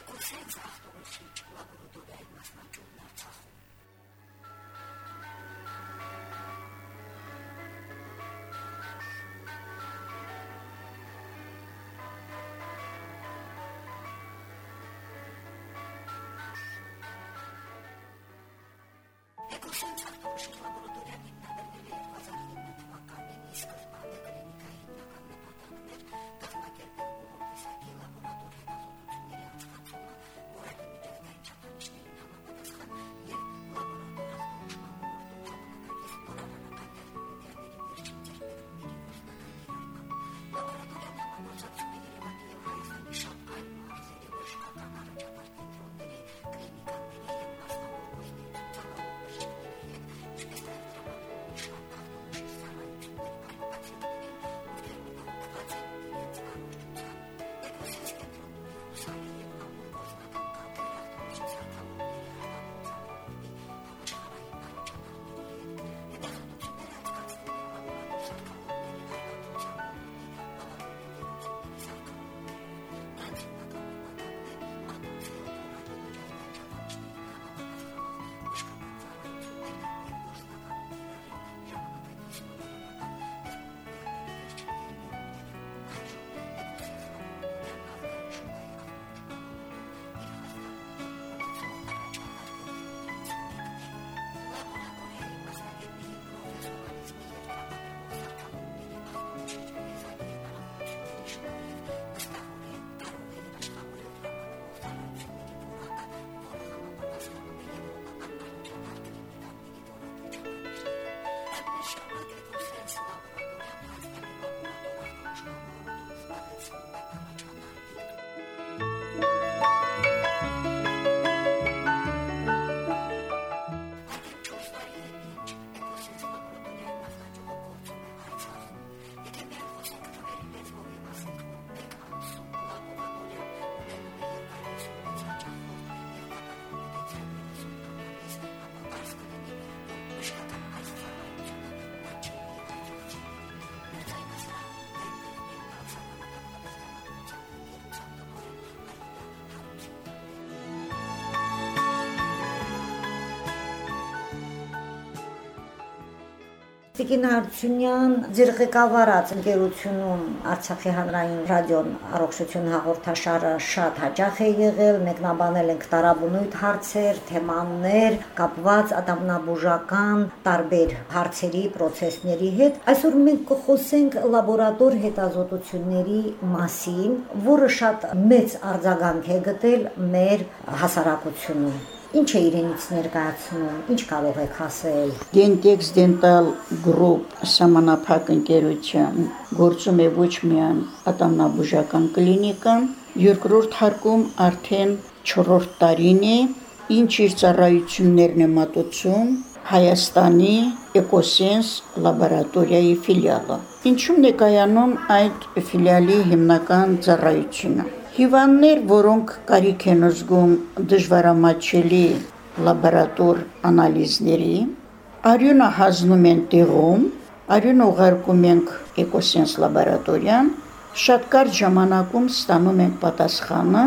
Էկոսենս ախտորոշիչ լաբորատորիան հիմնադրվել է 2009 թվականին, իսկ սկզբանե կլինիկայի Տիկին Հարությունյան ձեր ղեկավարած ընկերությունում Արցախի հանրային ռադիոն առողջություն հաղորդաշարը շատ հաճախ է եղել, մեկնաբանել ենք տարաբնույթ հարցեր, թեմաներ, կապված ատամնաբուժական տարբեր հարցերի, process-ների հետ։ Այսօր մենք կխոսենք լաբորատոր հետազոտությունների մասին, որը շատ մեծ արձագանք է գտել մեր հասարակությունում։ Ինչ է իրենից ներկայացնում, ինչ կարող եք ասել։ Dentex Dental Group համանախագահ ընկերության գործում է ոչ միայն ատամնաբուժական կլինիկան, երկրորդ հարկում արդեն 4-րդ տարին է, ինչ իր ծառայություններն է մատուցում Հայաստանի Էկոսենս լաբորատորիայի ֆիլիալը։ Ինչու՞մ ներկայանում այդ ֆիլիալի հիմնական ծառայությունը։ Հիվանդներ, որոնք կարիք են զգում դժվարամատչելի լաբորատոր անալիզների, արյունը հազնում են տեղում, արյունը ուղարկում ենք Էկոսենս լաբորատորիան, շատ կարճ ժամանակում ստանում ենք պատասխանը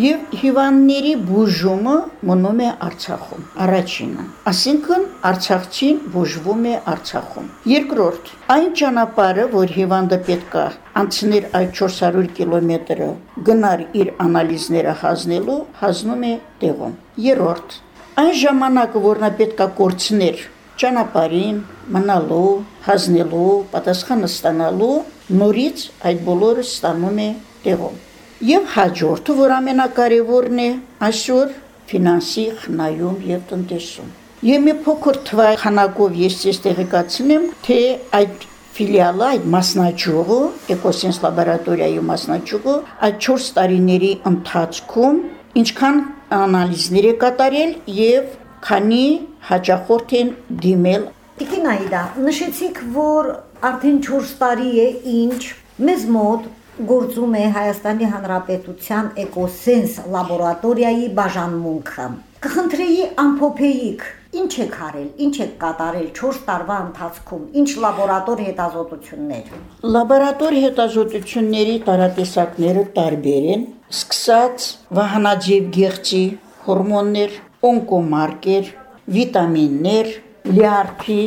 եւ հիվանդների բուժումը մնում է Արցախում։ Առաջինը, ասինքն Արցախցին բուժվում է Արցախում։ Երկրորդ, այն ճանապարհը, որ հիվանդը պետքա անցներ այդ 400 կիլոմետրը, գնար իր անալիզները հանձնելու, հանձնում է տեղում։ Երրորդ, այն ժամանակը, որ նա պետքա կորցներ ճանապարհին, մնալու, հանձնելու, պատասխանը ստանալու, նորից այդ բոլորը ստանում է տեղում։ Եվ հաջորդը, որ ամենակարևորն է, այսօր ֆինանսի խնայում եւ տնտեսում։ Եվ մի փոքր թվախանակով ես ցես տեղեկացնեմ, թե այդ ֆիլիալը, այդ մասնաճյուղը, Էկոսենս լաբորատորիայի մասնաճյուղը այդ 4 տարիների ընթացքում ինչքան անալիզներ է կատարել եւ քանի հաճախորդ են դիմել Տիկին Այդա, նշեցիք, որ արդեն 4 տարի է ինչ մեզ մոտ գործում է Հայաստանի Հանրապետության Էկոսենս լաբորատորիայի բաժանմունքը։ Կխնդրեի ամփոփեիք Ինչ եք արել, ինչ եք կատարել 4 տարվա ընթացքում, ինչ լաբորատոր հետազոտություններ։ Լաբորատոր հետազոտությունների տարատեսակները տարբեր են, սկսած վահանաձև գեղձի հորմոններ, օնկոմարկեր, վիտամիններ, լյարդի,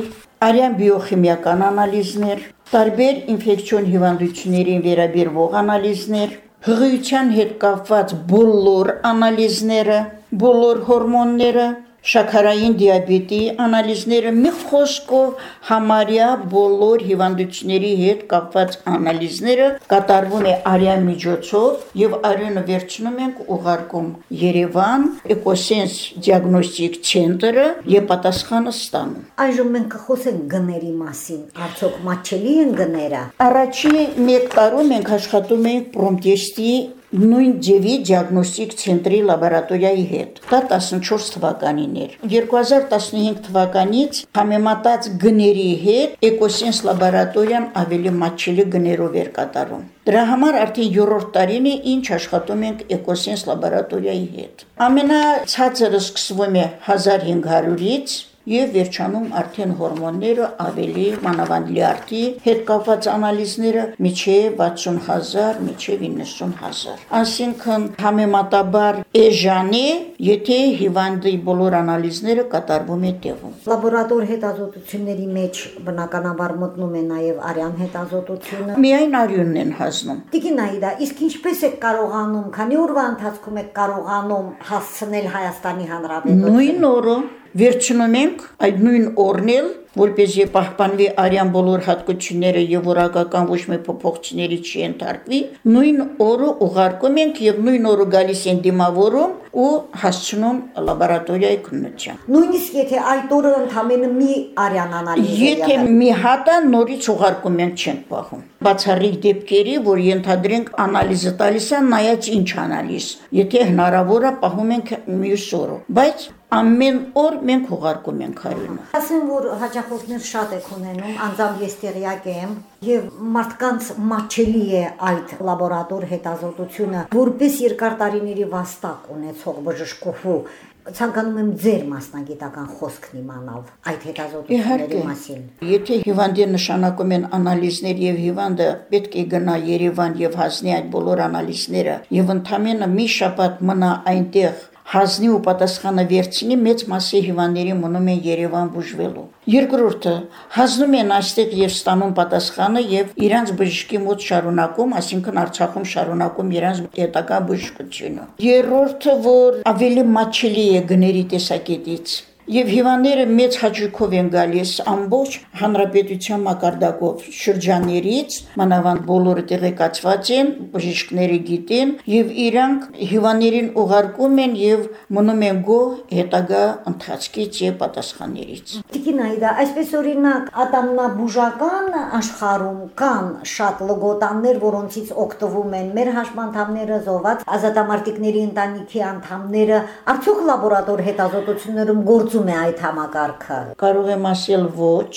արյան բիոխիմիական անալիզներ, տարբեր ինֆեկցիոն հիվանդություններին վերաբերվող անալիզներ, հղիության հետ կապված բոլոր անալիզները, բոլոր հորմոնները, շաքարային դիաբետի անալիզները մի խոսքով համարյա բոլոր հիվանդությունների հետ կապված անալիզները կատարվում է արյան միջոցով եւ արյունը վերցնում ենք ուղարկում Երևան Էկոսենս դիագնոստիկ ցենտրը եւ պատասխանը ստանում այժմ մենք կխոսենք գների մասին արդյոք մատչելի են գները առաջի 1 տարում մենք աշխատում ենք պրոմտեստի նույն ձևի դիագնոստիկ ցենտրի լաբորատորիայի հետ։ Դա 14 թվականին էր։ 2015 թվականից համեմատած գների հետ Էկոսենս լաբորատորիան ավելի մատչելի գներով էր կատարում։ Դրա համար արդեն 3-րդ տարին է ինչ աշխատում ենք Էկոսենս լաբորատորիայի հետ։ Ամենացածը սկսվում է 1500-ից եւ վերջանում արդեն հորմոնները ավելի մանավանդ լյարդի հետ կապված անալիզները միջև 60000 միջև 90000 այսինքն համեմատաբար էժանի եթե հիվանդի բոլոր անալիզները կատարվում է տեղում լաբորատոր հետազոտությունների մեջ բնականաբար մտնում է նաեւ արյան հետազոտությունը միայն արյունն են հասնում Տիկին Այդա իսկ ինչպես եք կարողանում քանի օրվա ընթացքում եք կարողանում հասցնել Հայաստանի Հանրապետություն նույն օրը վերջնում ենք այդ նույն օրնել, որպեսզի պահպանվի արյան բոլոր հատկությունները եւ որակական ոչ մի փոփոխությունների չի ենթարկվի, նույն օրը ուղարկում ենք եւ նույն օրը գալիս են դիմավորում ու հասցնում լաբորատորիայի քննության։ Նույնիսկ եթե այդ օրը ընդամենը մի արյան անալիզ Եթե մի հատը նորից ուղարկում ենք չենք պահում։ Բացառիկ դեպքերի, որ ենթադրենք անալիզը տալիս է, նայած ինչ անալիզ։ Եթե հնարավոր է, պահում ենք մյուս օրը։ Բայց ամեն օր մենք ուղարկում ենք հարյունը։ Ասեմ, որ հաճախորդներ շատ եք ունենում, անձամբ ես տեղյակ եմ, եւ մարդկանց մաչելի է այդ լաբորատոր հետազոտությունը, որպես երկար տարիների վաստակ ունեցող բժշկուհու ցանկանում եմ ձեր մասնագիտական խոսքն իմանալ այդ հետազոտությունների մասին։ Եթե հիվանդի նշանակում են անալիզներ եւ հիվանդը պետք է գնա Երևան եւ հասնի այդ բոլոր անալիզները եւ ընդամենը մի շաբաթ մնա այնտեղ հազնի ու պատասխանը վերցնի մեծ մասի հիվանդների մնում են Երևան բուժվելու։ Երկրորդը. Հազնում են այստեղ եւ ստանում պատասխանը եւ իրանց բժշկի մոտ շարունակում, այսինքն Արցախում շարունակում իրանց հետագա բժշկությունը։ Երրորդը, որ ավելի մաչելի է գների տեսակետից Եվ հիվանդները մեծ հաճույքով են գալիս ամբողջ հանրապետության մակարդակով շրջաններից, մանավանդ բոլորը տեղեկացված են, բժիշկները գիտեն եւ իրանք հիվանդներին ուղարկում են եւ մնում են գոհ հետագա ընթացքից եւ պատասխաններից։ Տիկին Այդա, այսպես օրինակ ատամնաբուժական աշխարհում կան շատ լոգոտաններ, որոնցից օգտվում են մեր հաշմանդամները, զոհված ազատամարտիկների ընտանիքի անդամները, արդյոք լաբորատոր հետազոտություններում գործ գործում է այդ համակարգը։ Կարող եմ ասել ոչ,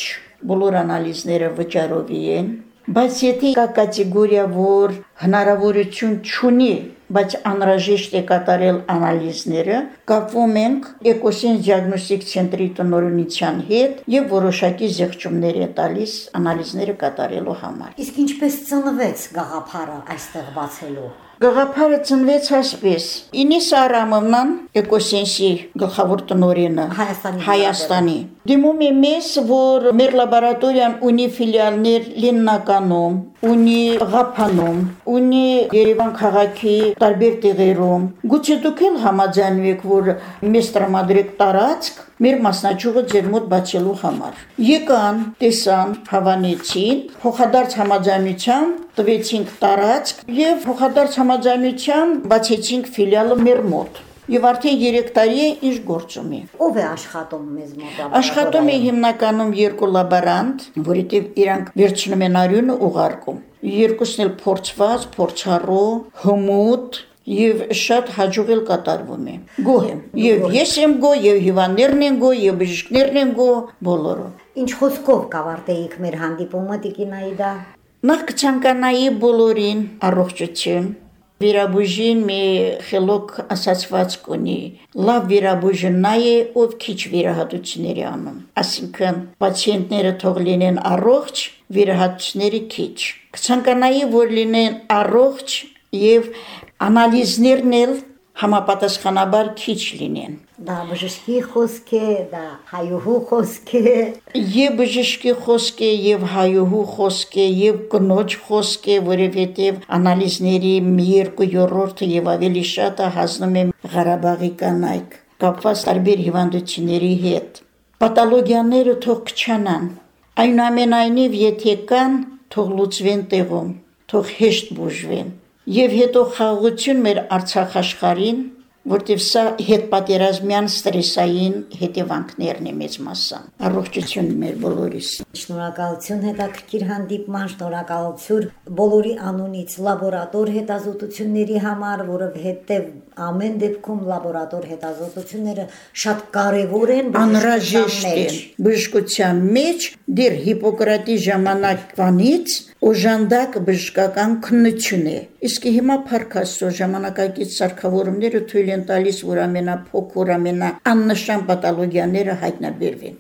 բոլոր անալիզները վճարովի են, բայց եթե կա կատեգորիա, որ հնարավորություն չունի, բայց անհրաժեշտ է կատարել անալիզները, կապվում ենք Էկոսին դիագնոստիկ ցենտրի տնօրինության հետ եւ որոշակի զեղչումներ է տալիս անալիզները կատարելու համար։ Իսկ ինչպես ծնվեց գաղափարը այստեղ բացելու։ Գաղափարը ծնվեց այսպես. Ինիս Արամովնան Էկոսենսի գլխավոր տնօրենը Հայաստանի Հայաստանի դիմում է մեզ, որ մեր լաբորատորիան ունի ֆիլիալներ Լեննականում, ունի Ղափանում, ունի Երևան քաղաքի տարբեր տեղերում։ Գուցե դուք էլ համաձայնվեք, որ մեզ տրամադրեք տարածք մեր մասնաճյուղը ձեր մոտ բացելու համար։ Եկան, տեսան, հավանեցին, փոխադարձ համաձայնությամբ տվեցինք տարածք եւ փոխադարձ համաձայնությամբ բացեցինք ֆիլիալը մեր մոտ։ Եվ արդեն 3 տարի է ինչ գործում է։ Ով է աշխատում մեզ մոտ։ Աշխատում է հիմնականում երկու լաբորանտ, որովհետև իրանք վերջնում են արյունը ուղարկում։ Երկուսն էլ փորձված, փորձառու, հմուտ, եւ շատ հաջողել կատարվում է։ Գոհ եմ։ Եվ ես եմ գոհ, եւ հիվանդներն են գոհ, եւ բժիշկներն են գոհ, բոլորը։ Ինչ խոսքով կավարտեիք մեր հանդիպումը Տիկինայիդա։ Նախ կցանկանայի բոլորին առողջություն, Վիրաբույժին մի խելոք ասացվածք ունի։ Լավ վիրաբույժը նա է, ով քիչ վիրահատությունների անում։ Այսինքն պացիենտները թող լինեն առողջ, վիրահատությունների քիչ։ Կցանկանայի, որ լինեն առողջ եւ անալիզներն էլ համապատասխանաբար քիչ լինեն։ Դա բժշկի խոսք է, դա հայուհու խոսք է։ Եվ բժշկի խոսք է, եւ հայուհու խոսք է, եւ կնոջ խոսք է, որովհետեւ անալիզների մի երկու երրորդը եւ ավելի շատը հասնում է Ղարաբաղի կանայք, կապված տարբեր հիվանդությունների հետ։ Պաթոլոգիաները թող քչանան։ Այնուամենայնիվ, եթե կան, թող լուծվեն տեղում, թող հեշտ բուժվեն եւ հետո խաղաղություն մեր Արցախ աշխարհին, որտեղ սա հետպատերազմյան ստրեսային հետևանքներն է մեծ մասամբ։ Առողջություն մեր բոլորիս։ Շնորհակալություն հետաքրքիր հանդիպման, շնորհակալություն բոլորի անունից լաբորատոր հետազոտությունների համար, որովհետև ամեն դեպքում լաբորատոր հետազոտությունները շատ կարևոր են անհրաժեշտ են բժշկության մեջ դեր Հիպոկրատի ժամանակվանից օժանդակ բժշկական քննություն է իսկ հիմա փառքաստո ժամանակակից սարքավորումները թույլ են տալիս որ ամենափոքր ամենա աննշան պաթոլոգիաները հայտնաբերվեն